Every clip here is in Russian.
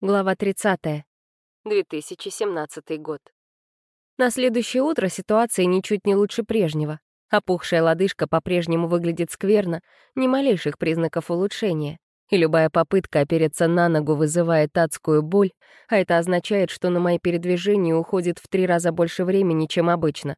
Глава 30. 2017 год. На следующее утро ситуация ничуть не лучше прежнего. Опухшая лодыжка по-прежнему выглядит скверно, ни малейших признаков улучшения. И любая попытка опереться на ногу вызывает адскую боль, а это означает, что на мои передвижения уходит в три раза больше времени, чем обычно.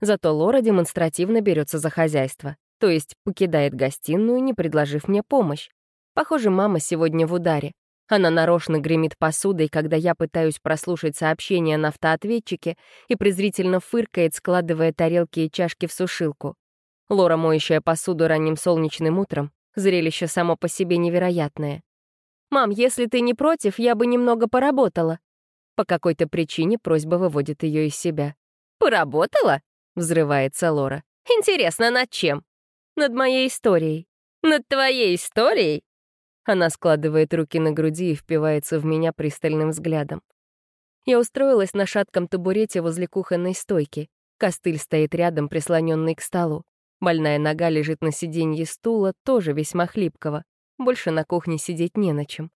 Зато Лора демонстративно берется за хозяйство, то есть покидает гостиную, не предложив мне помощь. Похоже, мама сегодня в ударе. Она нарочно гремит посудой, когда я пытаюсь прослушать сообщения на автоответчике и презрительно фыркает, складывая тарелки и чашки в сушилку. Лора, моющая посуду ранним солнечным утром, зрелище само по себе невероятное. «Мам, если ты не против, я бы немного поработала». По какой-то причине просьба выводит ее из себя. «Поработала?» — взрывается Лора. «Интересно, над чем?» «Над моей историей». «Над твоей историей?» Она складывает руки на груди и впивается в меня пристальным взглядом. Я устроилась на шатком табурете возле кухонной стойки. Костыль стоит рядом, прислоненный к столу. Больная нога лежит на сиденье стула, тоже весьма хлипкого. Больше на кухне сидеть не на чем.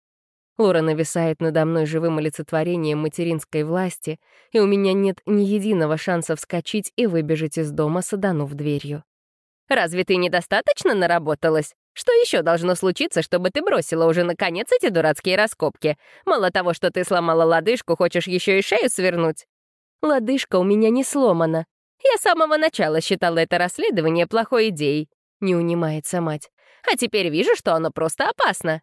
Лора нависает надо мной живым олицетворением материнской власти, и у меня нет ни единого шанса вскочить и выбежать из дома, саданув дверью. «Разве ты недостаточно наработалась?» Что еще должно случиться, чтобы ты бросила уже наконец эти дурацкие раскопки? Мало того, что ты сломала лодыжку, хочешь еще и шею свернуть? Лодыжка у меня не сломана. Я с самого начала считала это расследование плохой идеей. Не унимается мать. А теперь вижу, что оно просто опасно.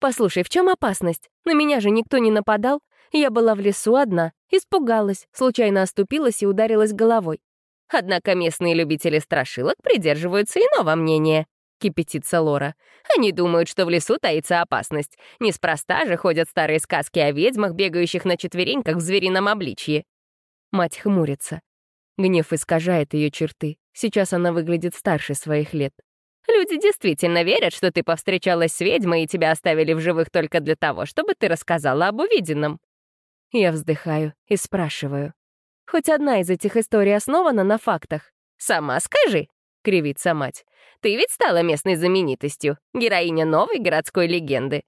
Послушай, в чем опасность? На меня же никто не нападал. Я была в лесу одна, испугалась, случайно оступилась и ударилась головой. Однако местные любители страшилок придерживаются иного мнения. — кипятится Лора. «Они думают, что в лесу таится опасность. Неспроста же ходят старые сказки о ведьмах, бегающих на четвереньках в зверином обличье». Мать хмурится. Гнев искажает ее черты. Сейчас она выглядит старше своих лет. «Люди действительно верят, что ты повстречалась с ведьмой, и тебя оставили в живых только для того, чтобы ты рассказала об увиденном». Я вздыхаю и спрашиваю. «Хоть одна из этих историй основана на фактах?» «Сама скажи», — кривится мать. Ты ведь стала местной знаменитостью, героиня новой городской легенды».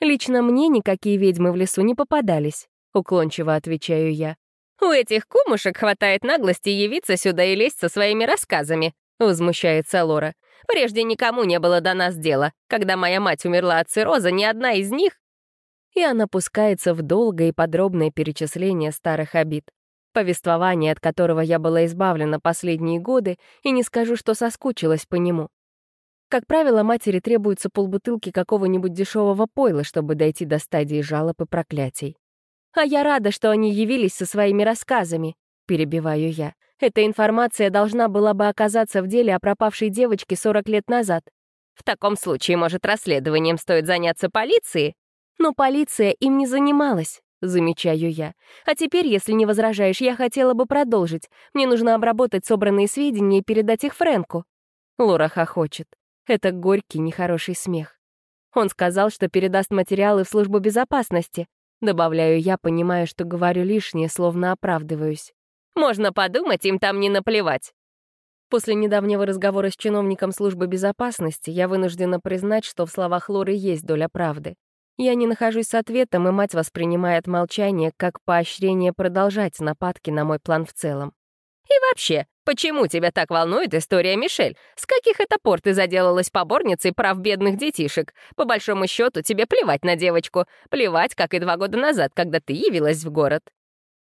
«Лично мне никакие ведьмы в лесу не попадались», — уклончиво отвечаю я. «У этих кумушек хватает наглости явиться сюда и лезть со своими рассказами», — возмущается Лора. «Прежде никому не было до нас дела. Когда моя мать умерла от цирроза, ни одна из них...» И она пускается в долгое и подробное перечисление старых обид повествование, от которого я была избавлена последние годы, и не скажу, что соскучилась по нему. Как правило, матери требуется полбутылки какого-нибудь дешевого пойла, чтобы дойти до стадии жалоб и проклятий. «А я рада, что они явились со своими рассказами», — перебиваю я. «Эта информация должна была бы оказаться в деле о пропавшей девочке 40 лет назад». «В таком случае, может, расследованием стоит заняться полиции?» «Но полиция им не занималась. — замечаю я. «А теперь, если не возражаешь, я хотела бы продолжить. Мне нужно обработать собранные сведения и передать их Фрэнку». Лора хохочет. Это горький, нехороший смех. Он сказал, что передаст материалы в службу безопасности. Добавляю я, понимая, что говорю лишнее, словно оправдываюсь. «Можно подумать, им там не наплевать». После недавнего разговора с чиновником службы безопасности я вынуждена признать, что в словах Лоры есть доля правды. Я не нахожусь с ответом, и мать воспринимает молчание как поощрение продолжать нападки на мой план в целом. «И вообще, почему тебя так волнует история Мишель? С каких это пор ты заделалась поборницей прав бедных детишек? По большому счету, тебе плевать на девочку. Плевать, как и два года назад, когда ты явилась в город».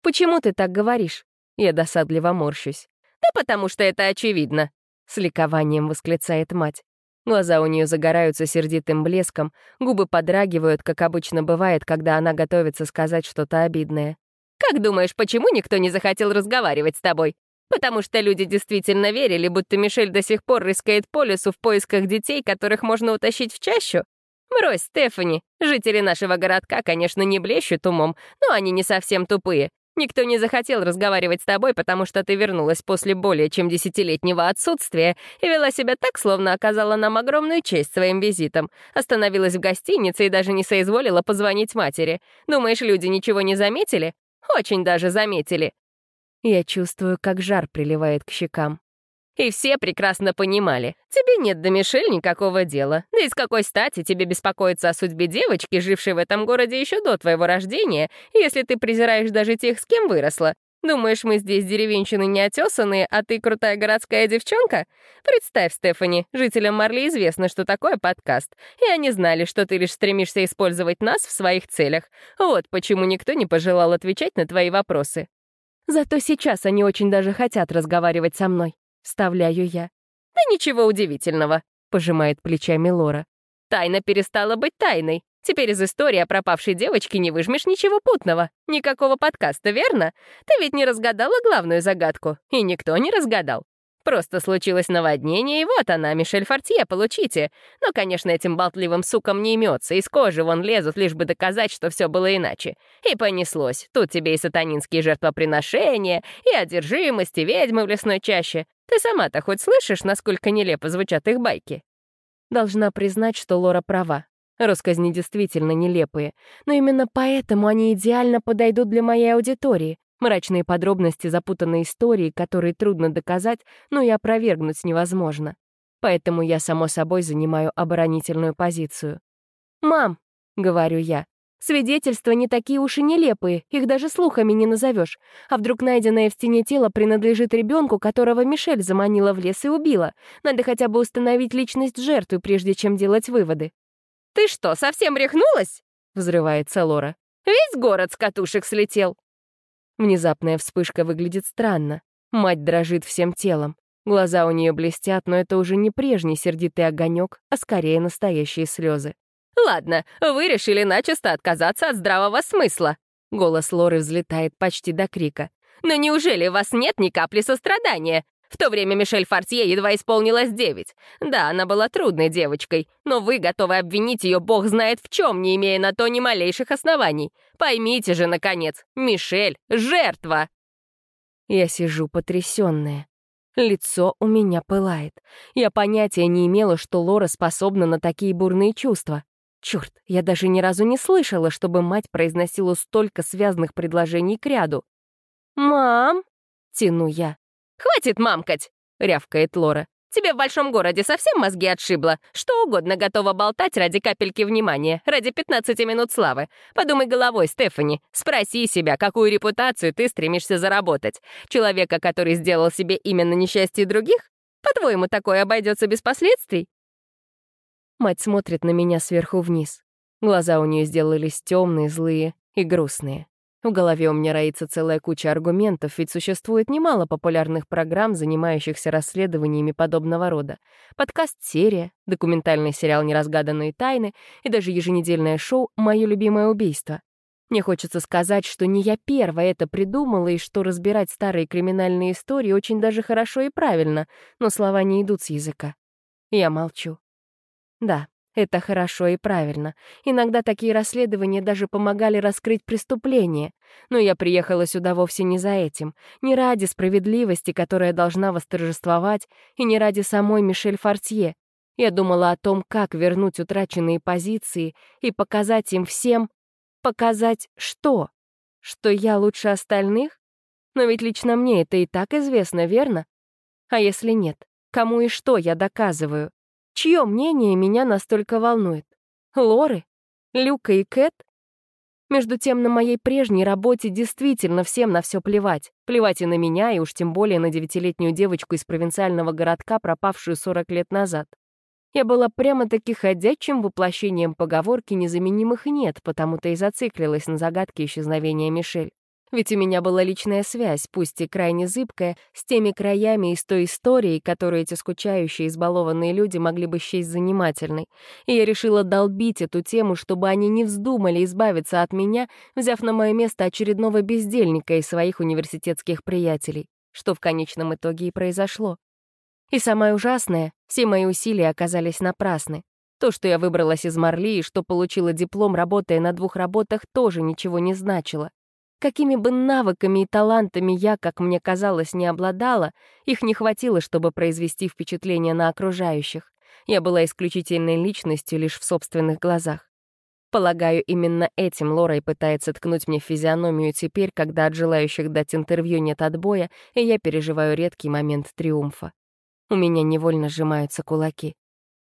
«Почему ты так говоришь?» Я досадливо морщусь. «Да потому что это очевидно», — с ликованием восклицает мать. Глаза у нее загораются сердитым блеском, губы подрагивают, как обычно бывает, когда она готовится сказать что-то обидное. «Как думаешь, почему никто не захотел разговаривать с тобой? Потому что люди действительно верили, будто Мишель до сих пор рыскает по лесу в поисках детей, которых можно утащить в чащу? Брось, Стефани, жители нашего городка, конечно, не блещут умом, но они не совсем тупые. Никто не захотел разговаривать с тобой, потому что ты вернулась после более чем десятилетнего отсутствия и вела себя так, словно оказала нам огромную честь своим визитом. Остановилась в гостинице и даже не соизволила позвонить матери. Думаешь, люди ничего не заметили? Очень даже заметили. Я чувствую, как жар приливает к щекам. И все прекрасно понимали, тебе нет до Мишель никакого дела. Да и с какой стати тебе беспокоиться о судьбе девочки, жившей в этом городе еще до твоего рождения, если ты презираешь даже тех, с кем выросла? Думаешь, мы здесь деревенщины неотесанные, а ты крутая городская девчонка? Представь, Стефани, жителям Марли известно, что такое подкаст, и они знали, что ты лишь стремишься использовать нас в своих целях. Вот почему никто не пожелал отвечать на твои вопросы. Зато сейчас они очень даже хотят разговаривать со мной. Вставляю я. «Да ничего удивительного», — пожимает плечами Лора. «Тайна перестала быть тайной. Теперь из истории о пропавшей девочке не выжмешь ничего путного. Никакого подкаста, верно? Ты ведь не разгадала главную загадку. И никто не разгадал. Просто случилось наводнение, и вот она, Мишель Фортье, получите. Но, конечно, этим болтливым сукам не имется, из кожи вон лезут, лишь бы доказать, что все было иначе. И понеслось. Тут тебе и сатанинские жертвоприношения, и одержимость, и ведьмы в лесной чаще. Ты сама-то хоть слышишь, насколько нелепо звучат их байки? Должна признать, что Лора права. Росказни действительно нелепые, но именно поэтому они идеально подойдут для моей аудитории. Мрачные подробности запутанной истории, которые трудно доказать, но и опровергнуть невозможно. Поэтому я, само собой, занимаю оборонительную позицию. «Мам», — говорю я, — «свидетельства не такие уж и нелепые, их даже слухами не назовешь. А вдруг найденное в стене тело принадлежит ребенку, которого Мишель заманила в лес и убила? Надо хотя бы установить личность жертвы, прежде чем делать выводы». «Ты что, совсем рехнулась?» — взрывается Лора. «Весь город с катушек слетел». Внезапная вспышка выглядит странно. Мать дрожит всем телом. Глаза у нее блестят, но это уже не прежний сердитый огонек, а скорее настоящие слезы. «Ладно, вы решили начисто отказаться от здравого смысла». Голос Лоры взлетает почти до крика. «Но неужели у вас нет ни капли сострадания? В то время Мишель Фортье едва исполнилось девять. Да, она была трудной девочкой, но вы готовы обвинить ее бог знает в чем, не имея на то ни малейших оснований. Поймите же, наконец, Мишель — жертва!» Я сижу потрясённая. Лицо у меня пылает. Я понятия не имела, что Лора способна на такие бурные чувства. Черт, я даже ни разу не слышала, чтобы мать произносила столько связанных предложений к ряду. «Мам!» — тяну я. «Хватит мамкать!» — рявкает Лора. «Тебе в большом городе совсем мозги отшибло? Что угодно готова болтать ради капельки внимания, ради 15 минут славы. Подумай головой, Стефани. Спроси себя, какую репутацию ты стремишься заработать. Человека, который сделал себе именно несчастье других? По-твоему, такое обойдется без последствий?» Мать смотрит на меня сверху вниз. Глаза у нее сделались темные, злые и грустные. В голове у меня роится целая куча аргументов, ведь существует немало популярных программ, занимающихся расследованиями подобного рода. Подкаст-серия, документальный сериал «Неразгаданные тайны» и даже еженедельное шоу «Мое любимое убийство». Мне хочется сказать, что не я первая это придумала и что разбирать старые криминальные истории очень даже хорошо и правильно, но слова не идут с языка. Я молчу. Да, это хорошо и правильно. Иногда такие расследования даже помогали раскрыть преступление. Но я приехала сюда вовсе не за этим. Не ради справедливости, которая должна восторжествовать, и не ради самой Мишель Фортье. Я думала о том, как вернуть утраченные позиции и показать им всем... Показать что? Что я лучше остальных? Но ведь лично мне это и так известно, верно? А если нет? Кому и что я доказываю? Чье мнение меня настолько волнует? Лоры? Люка и Кэт? Между тем, на моей прежней работе действительно всем на все плевать. Плевать и на меня, и уж тем более на девятилетнюю девочку из провинциального городка, пропавшую 40 лет назад. Я была прямо-таки ходячим воплощением поговорки «незаменимых нет», потому-то и зациклилась на загадке исчезновения Мишель. Ведь у меня была личная связь, пусть и крайне зыбкая, с теми краями и с той историей, которую эти скучающие, избалованные люди могли бы счесть занимательной. И я решила долбить эту тему, чтобы они не вздумали избавиться от меня, взяв на мое место очередного бездельника из своих университетских приятелей, что в конечном итоге и произошло. И самое ужасное, все мои усилия оказались напрасны. То, что я выбралась из Марли и что получила диплом, работая на двух работах, тоже ничего не значило. Какими бы навыками и талантами я, как мне казалось, не обладала, их не хватило, чтобы произвести впечатление на окружающих. Я была исключительной личностью лишь в собственных глазах. Полагаю, именно этим Лора и пытается ткнуть мне в физиономию теперь, когда от желающих дать интервью нет отбоя, и я переживаю редкий момент триумфа. У меня невольно сжимаются кулаки.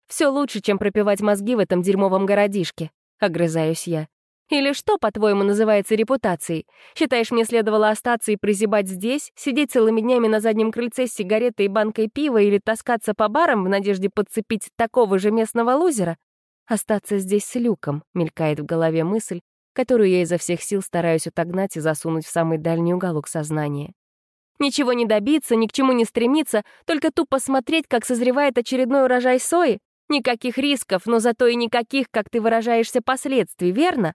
Все лучше, чем пропивать мозги в этом дерьмовом городишке», — огрызаюсь я. «Или что, по-твоему, называется репутацией? Считаешь, мне следовало остаться и прозябать здесь, сидеть целыми днями на заднем крыльце с сигаретой и банкой пива или таскаться по барам в надежде подцепить такого же местного лузера? Остаться здесь с Люком», — мелькает в голове мысль, которую я изо всех сил стараюсь отогнать и засунуть в самый дальний уголок сознания. Ничего не добиться, ни к чему не стремиться, только тупо смотреть, как созревает очередной урожай сои? Никаких рисков, но зато и никаких, как ты выражаешься, последствий, верно?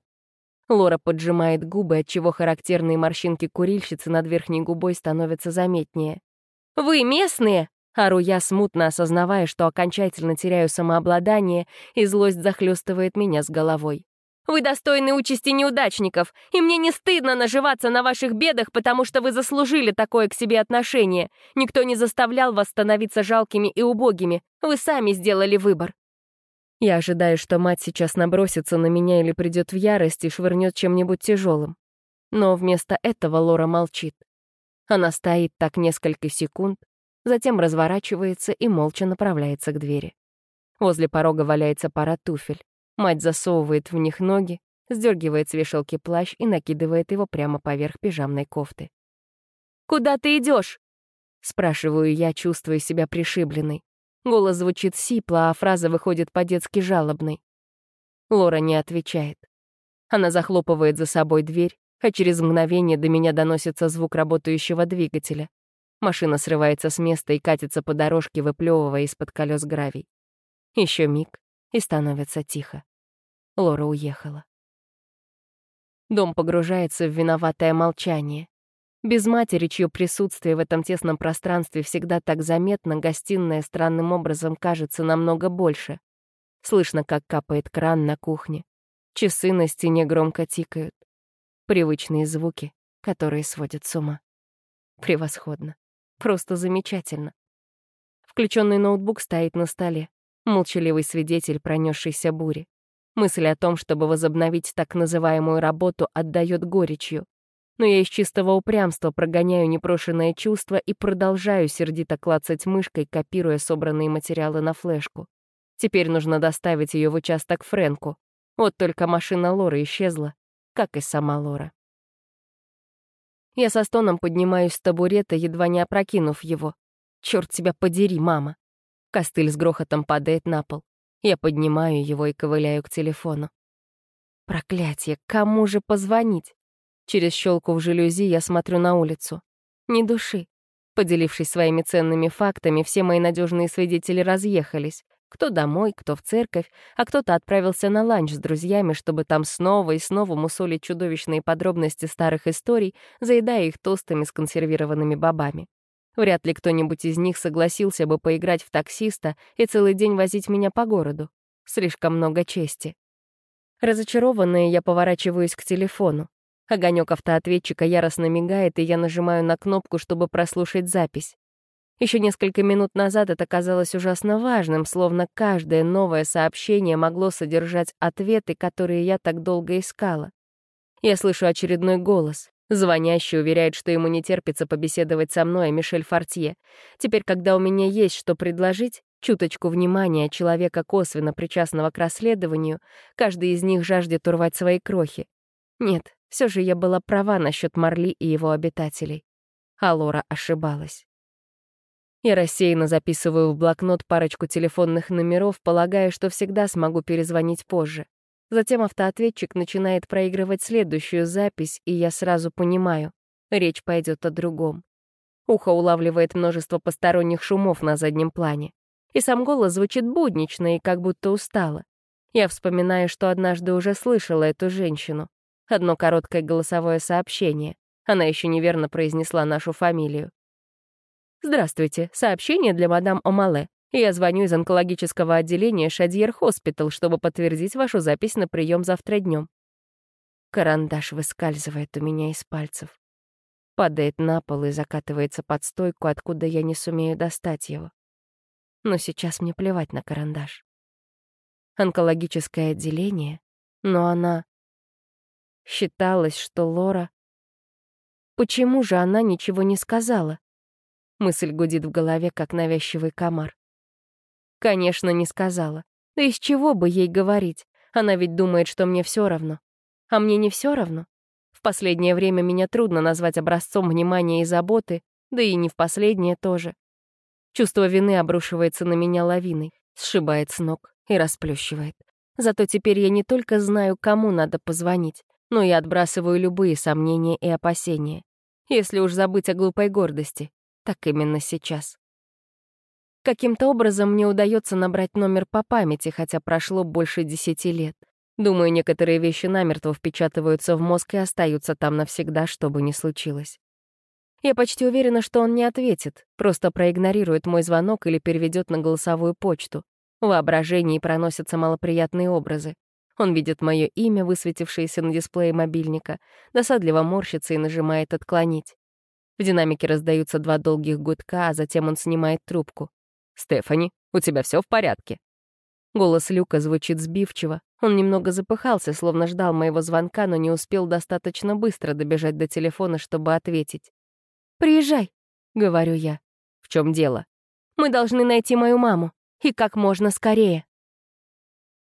Лора поджимает губы, отчего характерные морщинки курильщицы над верхней губой становятся заметнее. «Вы местные?» — ору я, смутно осознавая, что окончательно теряю самообладание, и злость захлестывает меня с головой. Вы достойны участи неудачников, и мне не стыдно наживаться на ваших бедах, потому что вы заслужили такое к себе отношение. Никто не заставлял вас становиться жалкими и убогими. Вы сами сделали выбор. Я ожидаю, что мать сейчас набросится на меня или придет в ярость и швырнет чем-нибудь тяжелым. Но вместо этого Лора молчит. Она стоит так несколько секунд, затем разворачивается и молча направляется к двери. Возле порога валяется пара туфель. Мать засовывает в них ноги, сдергивает с вешалки плащ и накидывает его прямо поверх пижамной кофты. «Куда ты идешь? спрашиваю я, чувствуя себя пришибленной. Голос звучит сипло, а фраза выходит по-детски жалобной. Лора не отвечает. Она захлопывает за собой дверь, а через мгновение до меня доносится звук работающего двигателя. Машина срывается с места и катится по дорожке, выплевывая из-под колес гравий. Еще миг, и становится тихо. Лора уехала. Дом погружается в виноватое молчание. Без матери, чье присутствие в этом тесном пространстве всегда так заметно, гостиная странным образом кажется намного больше. Слышно, как капает кран на кухне. Часы на стене громко тикают. Привычные звуки, которые сводят с ума. Превосходно. Просто замечательно. Включенный ноутбук стоит на столе молчаливый свидетель пронесшейся бури. Мысль о том, чтобы возобновить так называемую работу, отдает горечью. Но я из чистого упрямства прогоняю непрошенное чувство и продолжаю сердито клацать мышкой, копируя собранные материалы на флешку. Теперь нужно доставить ее в участок Фрэнку. Вот только машина Лоры исчезла, как и сама Лора. Я со стоном поднимаюсь с табурета, едва не опрокинув его. Черт тебя подери, мама. Костыль с грохотом падает на пол. Я поднимаю его и ковыляю к телефону. Проклятие, кому же позвонить? Через щелку в жалюзи я смотрю на улицу. Ни души. Поделившись своими ценными фактами, все мои надежные свидетели разъехались. Кто домой, кто в церковь, а кто-то отправился на ланч с друзьями, чтобы там снова и снова мусолить чудовищные подробности старых историй, заедая их тостами с консервированными бобами. Вряд ли кто-нибудь из них согласился бы поиграть в таксиста и целый день возить меня по городу. Слишком много чести. Разочарованная, я поворачиваюсь к телефону. Огонек автоответчика яростно мигает, и я нажимаю на кнопку, чтобы прослушать запись. Еще несколько минут назад это казалось ужасно важным, словно каждое новое сообщение могло содержать ответы, которые я так долго искала. Я слышу очередной голос. Звонящий уверяет, что ему не терпится побеседовать со мной, а Мишель Фортье. Теперь, когда у меня есть что предложить, чуточку внимания человека, косвенно причастного к расследованию, каждый из них жаждет урвать свои крохи. Нет, все же я была права насчет Марли и его обитателей. А Лора ошибалась. Я рассеянно записываю в блокнот парочку телефонных номеров, полагая, что всегда смогу перезвонить позже. Затем автоответчик начинает проигрывать следующую запись, и я сразу понимаю, речь пойдет о другом. Ухо улавливает множество посторонних шумов на заднем плане. И сам голос звучит буднично и как будто устало. Я вспоминаю, что однажды уже слышала эту женщину. Одно короткое голосовое сообщение. Она еще неверно произнесла нашу фамилию. «Здравствуйте. Сообщение для мадам Омале. Я звоню из онкологического отделения Шадьер Хоспитал, чтобы подтвердить вашу запись на прием завтра днем. Карандаш выскальзывает у меня из пальцев. Падает на пол и закатывается под стойку, откуда я не сумею достать его. Но сейчас мне плевать на карандаш. Онкологическое отделение, но она... Считалось, что Лора... Почему же она ничего не сказала? Мысль гудит в голове, как навязчивый комар. Конечно, не сказала. Да из чего бы ей говорить? Она ведь думает, что мне все равно. А мне не все равно. В последнее время меня трудно назвать образцом внимания и заботы, да и не в последнее тоже. Чувство вины обрушивается на меня лавиной, сшибает с ног и расплющивает. Зато теперь я не только знаю, кому надо позвонить, но и отбрасываю любые сомнения и опасения. Если уж забыть о глупой гордости, так именно сейчас. Каким-то образом мне удается набрать номер по памяти, хотя прошло больше десяти лет. Думаю, некоторые вещи намертво впечатываются в мозг и остаются там навсегда, что бы ни случилось. Я почти уверена, что он не ответит, просто проигнорирует мой звонок или переведет на голосовую почту. В воображении проносятся малоприятные образы. Он видит мое имя, высветившееся на дисплее мобильника, досадливо морщится и нажимает «отклонить». В динамике раздаются два долгих гудка, а затем он снимает трубку. «Стефани, у тебя все в порядке?» Голос Люка звучит сбивчиво. Он немного запыхался, словно ждал моего звонка, но не успел достаточно быстро добежать до телефона, чтобы ответить. «Приезжай», — говорю я. «В чем дело?» «Мы должны найти мою маму. И как можно скорее».